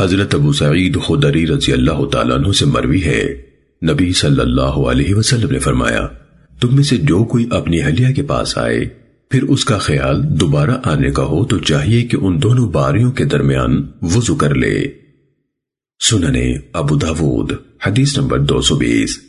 حضرت ابو سعید خدری رضی اللہ تعالیٰ عنہ سے مروی ہے۔ نبی صلی اللہ علیہ وسلم نے فرمایا، تم میں سے جو کوئی اپنی اہلیہ کے پاس آئے، پھر اس کا خیال دوبارہ آنے کا ہو تو چاہیے کہ ان دونوں باریوں کے درمیان وضو کر لے۔ سننے ابو داود، حدیث نمبر دو سو بیس۔